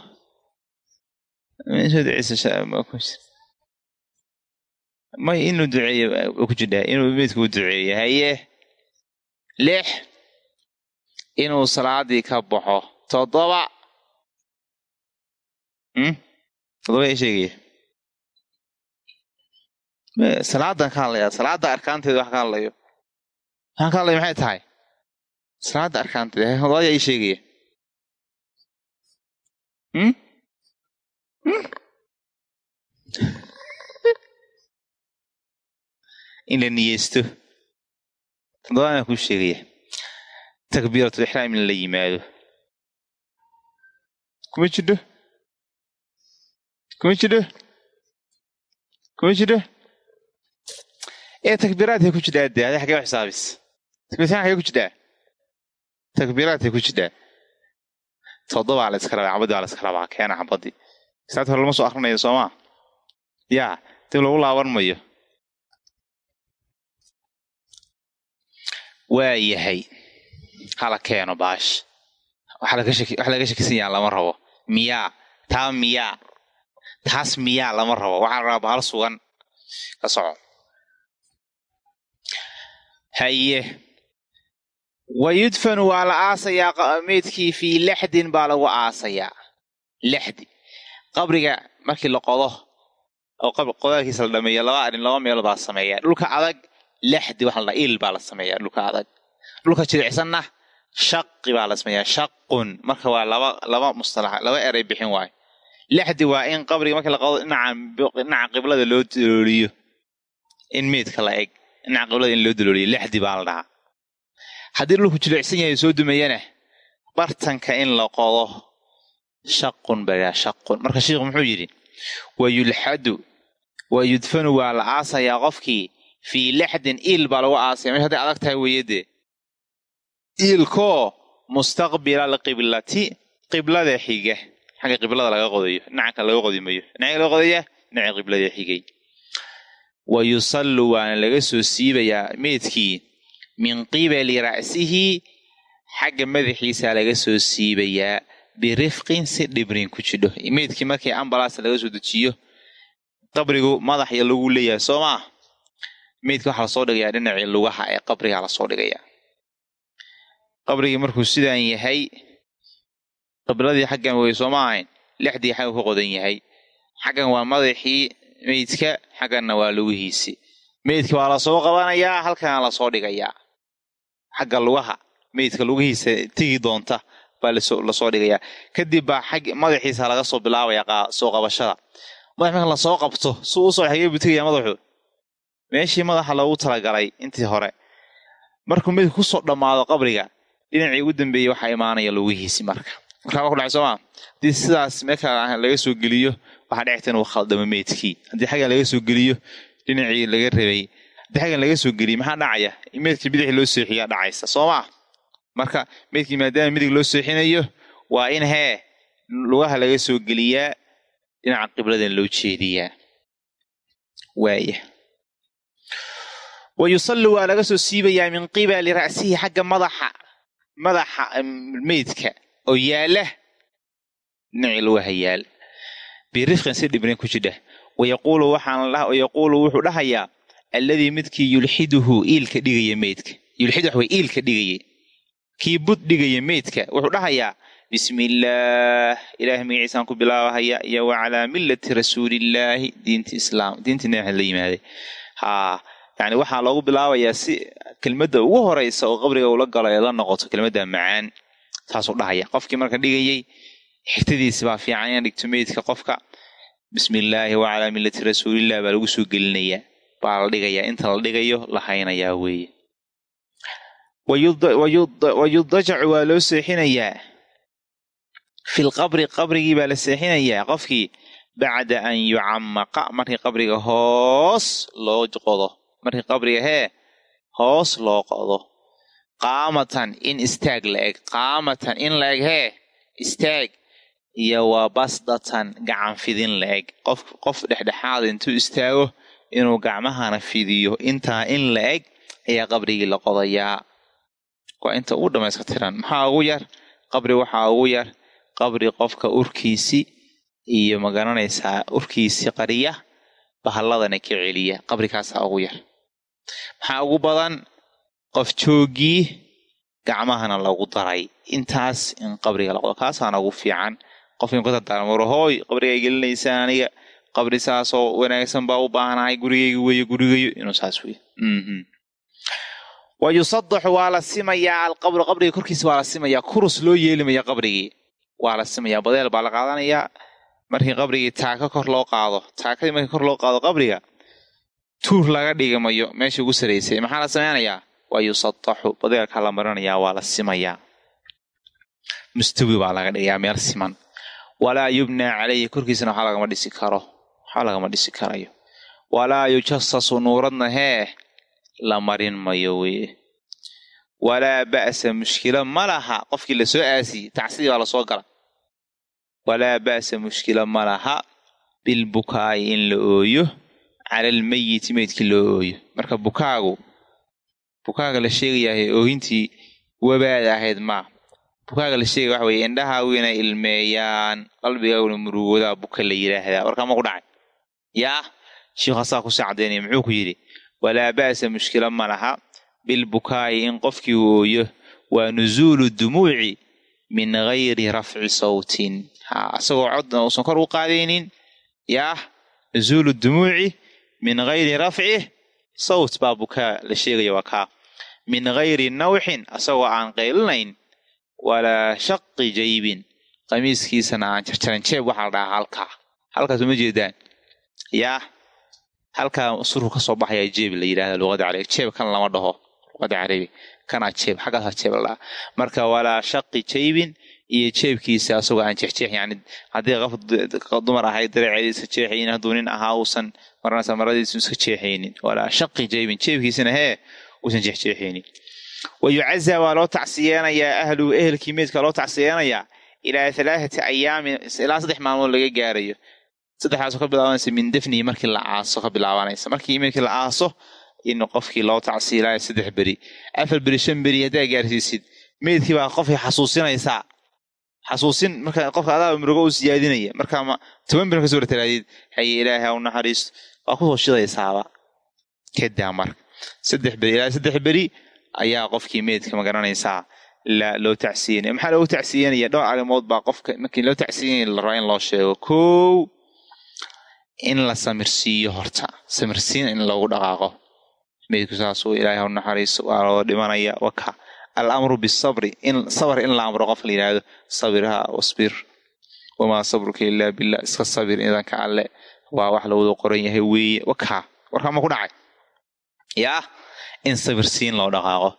may inuu duceeyo ku jidhaa inuu meydka u duceeyo haye lix inuu salaadii ka baxo toddoba. Toddoba yaa sheegaya. Salaadan ka hadlayaa salaada arkaanteeda wax ka hadlayo. Waxaan ka hadlaya maxay tahay? Salaada arkaanteeda toddoba yaa ii sheegaya in la niyeysto. Toddobana kuu sheegaya takbiiratul ixraam in la yimaado. Kuma jidho kuma jidho kuma jidho ee takbiiraadkay ku jidhaa de adi xagee u xisaabis takbiirtaan xagee ku jidhaa takbiiraadkay ku jidhaa toddobaa la iska rabaa cabadii baa la iska rabaa keena xabadii saat hore lama soo akrinayo soomaa yaa dib lagu laaban mayo waa yahay hala keeno baash. Wax laga shakisan yaha lama rabo. Miyaa taa miyaa taas miyaa lama rabo. Waxaa la rabaa bahal sugan ka soco. Haye wa yudfanu waa la aasayaa meydkii fii laxdin baa lagu aasayaa. Laxdi qabriga markii la qodo oo qodaalkiisa la dhameeyo laba arrin laba meel baa sameeya dhulka adag laxdi waxa la il baa la sameeyaa dhulka adag dhulka jilicsanna shaqi baa la sameeyaa shaqun marka waa laba laba mustalax laba eray bixin waayo laxdi waa in qabriga markii la qodo dhinaca qiblada loo dalooliyo in meydka la eg dhinaca qiblada in loo dalooliyo laxdi baa la dhahaa haddii dhulku jilicsan yahay soo dumayana bartanka in la qodo shaqun baa shaqun marka sheikhu muxuu yidhi wa yulxadu wa yudfanu waa la aasayaa qofkii fii laxdin iil baa lagu aasaya mesh hadday adag tahay weeyadee iilkoo mustaqbila alqiblati qiblada xiga xagga qiblada laga qodayo dhinacanka laga qodi mayo. Dhinacii laga qodaya dhinaca qiblada xigay wa yusallu waana laga soo siibayaa meydkii min qibali ra'sihi. Xagga madaxiisa laga soo siibayaa birifqin si dhibrin ku jidho. Meydkii markii ambalaas laga soo dejiyo qabrigu madax iyo lagu leeyahay soo maa meydka waxaa la soo dhigayaa dhinacii lugaha ee qabrigaa la soo dhigayaa qabrigii markuu sidaan yahay qibladii xaggan wey soo ma ahayn lixdii xagga ku qodan yahay. Xaggan waa madaxii meydka xagganna waa lugihiisi meydka waa la soo qabanayaa halkana la soo dhigayaa xagga lugaha meydka lugihiisa tegi doonta baa la soo dhigayaa kadib baa xag madaxiisa laga soo bilaabaya soo qabashada. Madax marka la soo qabto su u soo xagee buu tegaya madaxu meeshii madaxa loogu talagalay intii hore. Markuu meydku ku soo dhammaado qabriga dhinacii ugu dambeeyey waxaa imaanaya lugihiisi marka. Markaa waa ku dhacay sooma haddii sidaas meelka laga soo geliyo waxaa dhecta inuu khaldamo meydkii. Haddii xaggan laga soo geliyo dhinacii laga rabay. Haddii xaggan laga soo geliyo maxaa dhacaya? Meydkii bidixii loo seexiyaa dhacaysa. Soo maa marka meydkii maadaama midig loo seexinayo waa in hee lugaha laga soo geliyaa dhinaca qibladan loo jeediyaa. Waaya wa yusalli waa laga soo siibayaa min qibali ra'sihi xagga madaxa madaxa meydka oo yaalla dhinacii lugaha yaal birifqin si dhibrin ku jidha wayaquulu waxaanyaquulu wuxuu dhahayaa alladii midkii yulxiduhu iilka dhigaya meydka yulxid wax iilka dhigaya kii bud dhigaya meydka wuxuu dhahayaa bismillaah ilaah magaciisaan ku bilaabahaya iyo wa calaa millati rasuulillaahi diinta islaam diinta nabi la yimaaday haa yani waxaa loogu bilaabayaa si kelmadda ugu horeysa oo qabriga ula galo ee la noqoto kelmadda macaan saasuu dhahaya qofkii marka dhigayay xigtadiisi baa fiican inaan dhigto meydka qofka. Bismillaahi wa calaa millati rasuulillah baa lagu soo gelinayaa baa la dhigayaa inta la dhigayo la haynayaa weeye. Wayudajacu waa loo seexinayaa. Fil qabri qabrigii baa la seexinayaa. Qofkii bacda an yucamaqa markii qabriga hoos loo qodo markii qabriga hee hoos loo qodo. Qaamatan in istaag la eg qaamatan in la eg hee istaag. Iyo waa basdatan gacan fidin la eg. Qof qof dhexdhexaada intuu istaago inuu gacmahana fidiyo. Intaa in la eg ayaa qabrigii la qodayaa. Waa inta ugu dhamayska tiran maxaa ugu yar? Qabri waxaa ugu yar. Qabri qofka urkiisi iyo ma garanaysaa urkiisi qariya bahalladana ka celiya qabrikaasaa ugu yar maxaa ugu badan? Qof joogii gacmahana lagu daray. Intaas in qabriga la qodo. Kaasaana ugu fiican. Qofkin ku tartaarmaro hooy qabriga gelinaysaa aniga. Qabri saasoo wanaagsan baa u baahanahay gurigayga weeye gurigayo inuu saas wey wa yusadaxu waa la simayaa alqabru. Qabriga korkiisa waa la simayaa kurus loo yeelimaya qabrigii. Waa la simayaa badeel baa la qaadanayaa markii qabrigii taaka kor loo qaado. Taakadii markii kor loo qaado qabriga tuur laga dhigamayo meesha ugu saraysay maxaa la sameynayaa waa yusadaxu badeelkaa la marinayaa waa la simayaa mustawi baa laga dhigayaa meel siman. Walaa yubnaa calayhi korkiisana waxaa lagama dhisi karo. Waxaa lagama dhisi karayo. Walaa yujasasu nuuradna hee la marin mayo weye. Walaa ba'sa mushkilo ma laha. Qofkii la soo aasiyey tacsidii baa la soo gala walaa ba'sa mushkilo ma laha. Bilbukaa'i in la ooyo cala almeyiti meydkii loo ooyo marka bukaagu bukaaga la sheegayahay oohintii wabaad ahayd maa bukaaga la sheegaya waxa weye indhahaagu inay ilmeeyaan qalbigaaguna murugoodaa buka la yidhaahdaa warkaa ma ku dhacay yaa sheikhu asaa ku sii caddaynaya muxuu ku yidhi walaa ba'sa mushkilo ma laha bilbukaa'i in qofkii uu ooyo waa nusuulu dumuuci min gayri rafci sawtin ha isagoo codna uusan kor u qaadaynin yaah nusuulu dumuuci min gayri rafci sawt baa bukaa la sheegaya waa kaa min gayri nawxin asagoo aan qaylinayn walaa shaqi jaybin qamiiskiisana aan jarjaran jeeb waxaa la dhahaa halkaa halkaas uma jeedaan yaa halkaa surku ka soo baxayaa jeeb la yidhahda luqada carabi jeeb kan lama dhaho luqada carabi kanaa jeeb xaggaasaa jeeb la dhahaa marka walaa shaqi jaybin iyo jeebkiisa asagoo aan jeexjeex yani haddii qof dumar ahayd dareeceedii iska jeexaynin hadduu nin ahaa uusan maranaysa maradiisu iska jeexaynin. Walaa shaqi jaybin jeebkiisana hee uusan jeexjeexaynin. Wa yucazaa waa loo tacsiyeenayaa ahluhu ehelkii meydka loo tacsiyeenayaa ilaa halaathati ayaamin ilaa saddex maalmood laga gaarayo. Saddexdaasoo ka bilaabanaysa min defnihi markii la aaso ka bilaabanaysa. Markii meydkii la aaso in qofkii loo tacsiilaayo saddex beri. Afar beri shan beri haddaa gaarsiisid. Meydkii baa qofkii xasuusinaysaa xasuusin marka qofka adaaba murugo u siyaadinaya markaa ma toban beri ka soo wartaraadid haye ilaahay u naxariisto waa ku soo shidaysaaba kadaa marka. Saddex beri ilaa saddex beri ayaa qofkii meydka ma garanaysaa loo tacsiyanaya maxaa loogu tacsiyanaya dhowr arrimood baa qofka markii loo tacsiyanaya la rabaa in loo sheego. Kow in la samirsiiyo horta. Samirsiin in loogu dhaqaaqo. Meydku saasuu ilaahay u naxariiso waa loo dhimanaya waka alamru bisabri sabr in la amro qof la yidhaahdo sabirha wasbir wamaa sabruka ilaa billah iska sabir idanka alle waa wax lawada qoran yahay weeye wakaa warkaa ma ku dhacay yaa in sabirsiin loo dhaqaaqo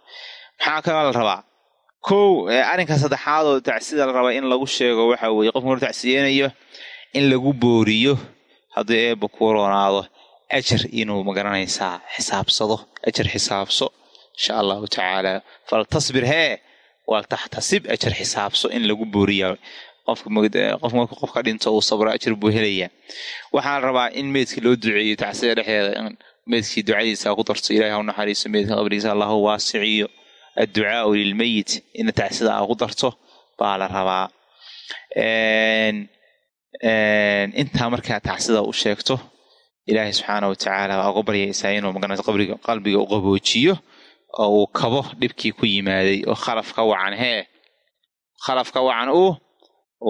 maxaa kaloo la rabaa kow arrinka saddexaad oo tacsida la rabaa in lagu sheego waxa weeye qofka mar tacsiyeynayo in lagu booriyo haddii eebba ku roonaado ajar inuu ma garanaysaa xisaabsado ajar xisaabso insha allahu tacaala faltasbir hee waltaxtasib ajar xisaabso in lagu booriya qofka marku qofka dhinto uu sabro ajar buu helayaa. Waxaa la rabaa in meydka loo duceeyo tacsida dhexdeeda meydkii ducadiisa ku darto ilahi ha u naxariiso meydka qabrigiisa allahu waasiciyo adducaau lilmeyit ina tacsida aa ku darto baa la rabaa. Intaa markaa tacsida u sheegto ilaahay subxaana watacaala waa uga baryaysaa inuu qabriga qalbiga u qaboojiyo oo uu kabo dhibkii ku yimaaday oo khalafka wacan hee khalafka wacan uu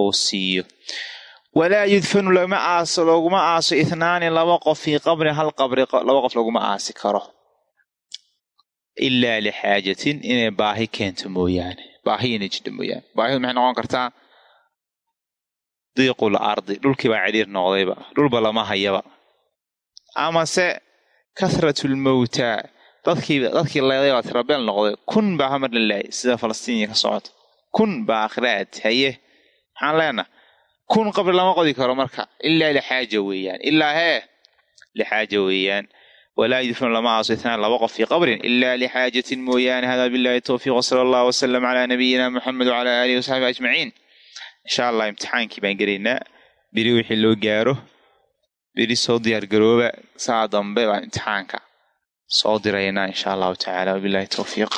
uu siiyo. Walaa yudfanu lama aaso looguma aaso ithnaani laba qof fii qabrin hal qabri laba qof laguma aasi karo. Ilaa lixaajatin inay baahi keento mooyaane baahi inay jidha mooyaane. Baahidu maxay noqon kartaa? Diiqul ardi dhulkii baa cidhiir noqdayba dhulba lama hayaba. Amase kahratulmowtaa dadkii dadkii leeday baa tirabeel noqday kun baa hamar la laayay sida falastiiniya ka socota kun baa akhraad haye. Maxaan leenaha kun qabri lama qodi karo marka. Ilaa lixaaja weeyaan. Ilaa hee lixaaja weeyaan. Walaa yudfanu lama aaso itnaan laba qof fii qabrin. Ilaa lixaajatin mooyaane hada billahi towfiiq wasala allah wasalam calaa nabiyina moxamed wacala aalihi wasaxbi ajmaciin. Insha allah imtixaankii baan gelaynaa beri wixii loo gaaro beri soo diyaargarooba saa dambe baan imtixaanka soo diraynaa insha allahu tacaala wabilahi towfiiq